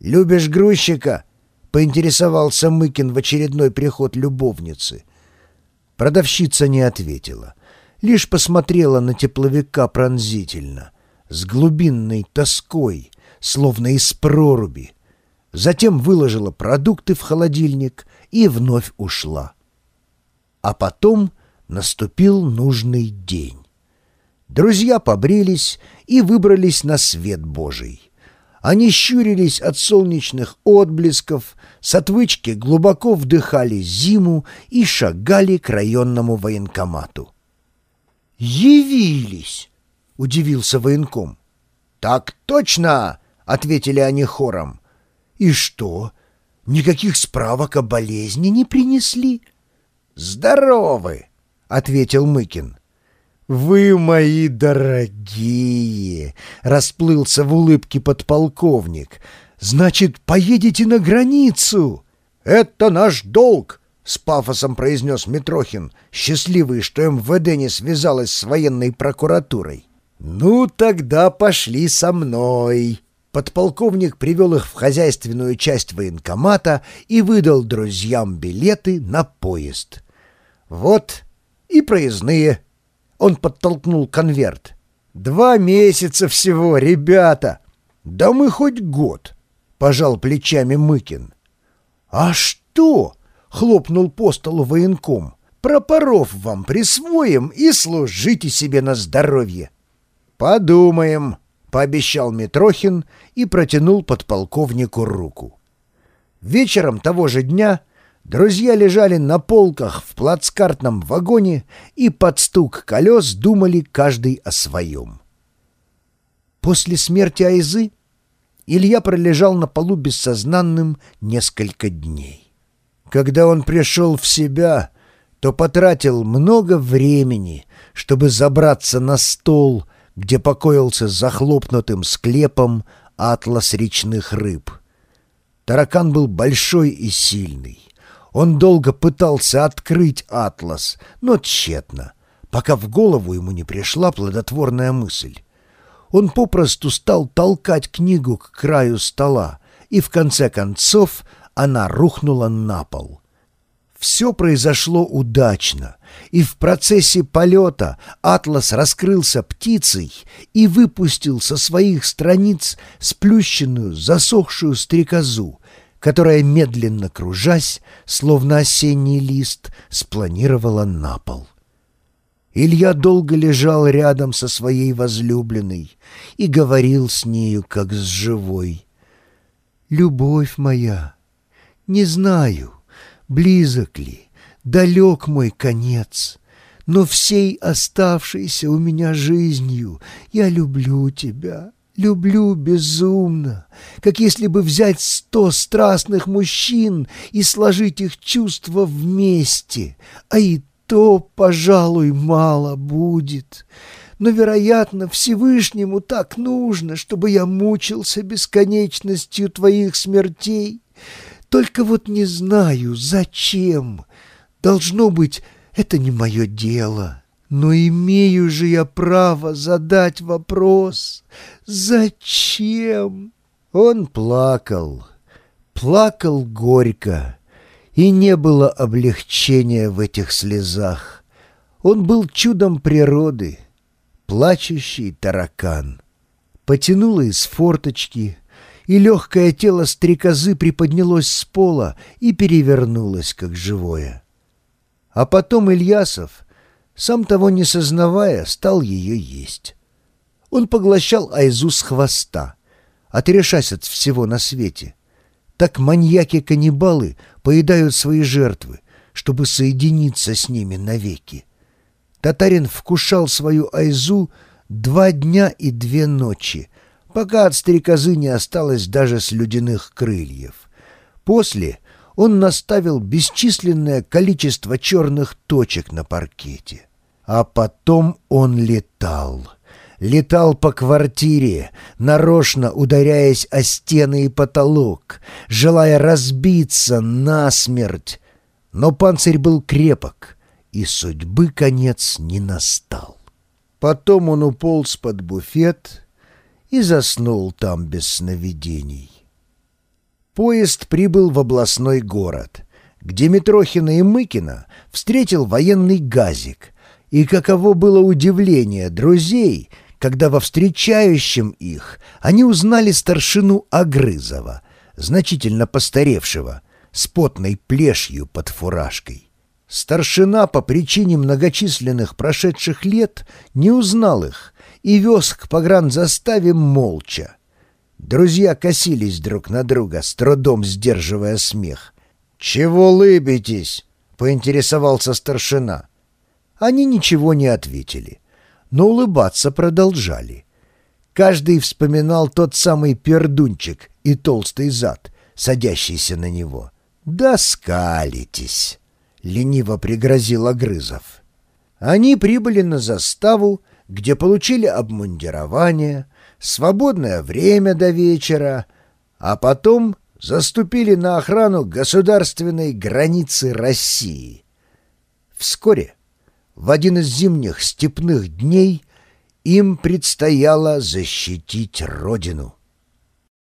«Любишь грузчика?» — поинтересовался Мыкин в очередной приход любовницы. Продавщица не ответила, лишь посмотрела на тепловика пронзительно, с глубинной тоской, словно из проруби. Затем выложила продукты в холодильник и вновь ушла. А потом наступил нужный день. Друзья побрились и выбрались на свет Божий. Они щурились от солнечных отблесков, с отвычки глубоко вдыхали зиму и шагали к районному военкомату. «Явились!» — удивился военком. «Так точно!» — ответили они хором. «И что, никаких справок о болезни не принесли?» «Здоровы!» — ответил Мыкин. «Вы мои дорогие!» — расплылся в улыбке подполковник. «Значит, поедете на границу?» «Это наш долг!» — с пафосом произнес Митрохин, счастливый, что МВД не связалась с военной прокуратурой. «Ну, тогда пошли со мной!» Подполковник привел их в хозяйственную часть военкомата и выдал друзьям билеты на поезд. «Вот и проездные!» Он подтолкнул конверт. «Два месяца всего, ребята!» «Да мы хоть год!» — пожал плечами Мыкин. «А что?» — хлопнул по столу военком. «Пропоров вам присвоим и служите себе на здоровье!» «Подумаем!» — пообещал Митрохин и протянул подполковнику руку. Вечером того же дня Друзья лежали на полках в плацкартном вагоне и под стук колес думали каждый о своем. После смерти Айзы Илья пролежал на полу бессознанным несколько дней. Когда он пришел в себя, то потратил много времени, чтобы забраться на стол, где покоился захлопнутым склепом атлас речных рыб. Таракан был большой и сильный. Он долго пытался открыть атлас, но тщетно, пока в голову ему не пришла плодотворная мысль. Он попросту стал толкать книгу к краю стола, и в конце концов она рухнула на пол. Все произошло удачно, и в процессе полета атлас раскрылся птицей и выпустил со своих страниц сплющенную, засохшую стрекозу, которая, медленно кружась, словно осенний лист, спланировала на пол. Илья долго лежал рядом со своей возлюбленной и говорил с нею, как с живой. «Любовь моя, не знаю, близок ли, далек мой конец, но всей оставшейся у меня жизнью я люблю тебя» Люблю безумно, как если бы взять сто страстных мужчин и сложить их чувства вместе, а и то, пожалуй, мало будет. Но, вероятно, Всевышнему так нужно, чтобы я мучился бесконечностью твоих смертей. Только вот не знаю, зачем. Должно быть, это не мое дело». Но имею же я право задать вопрос «Зачем?» Он плакал, плакал горько, и не было облегчения в этих слезах. Он был чудом природы, плачущий таракан. Потянуло из форточки, и легкое тело стрекозы приподнялось с пола и перевернулось, как живое. А потом Ильясов — сам того не сознавая, стал ее есть. Он поглощал Айзу с хвоста, отрешась от всего на свете. Так маньяки-каннибалы поедают свои жертвы, чтобы соединиться с ними навеки. Татарин вкушал свою Айзу два дня и две ночи, пока от стрекозы не осталось даже слюдяных крыльев. После он наставил бесчисленное количество черных точек на паркете. А потом он летал. Летал по квартире, нарочно ударяясь о стены и потолок, желая разбиться насмерть. Но панцирь был крепок, и судьбы конец не настал. Потом он уполз под буфет и заснул там без сновидений. Поезд прибыл в областной город, где Митрохина и Мыкина встретил военный газик. И каково было удивление друзей, когда во встречающем их они узнали старшину Агрызова, значительно постаревшего, с потной плешью под фуражкой. Старшина по причине многочисленных прошедших лет не узнал их и вез к погранзаставе молча. Друзья косились друг на друга, с трудом сдерживая смех. «Чего лыбитесь?» — поинтересовался старшина. Они ничего не ответили, но улыбаться продолжали. Каждый вспоминал тот самый пердунчик и толстый зад, садящийся на него. «Да скалитесь!» — лениво пригрозил Огрызов. Они прибыли на заставу, где получили обмундирование, свободное время до вечера, а потом заступили на охрану государственной границы России. Вскоре, в один из зимних степных дней, им предстояло защитить родину.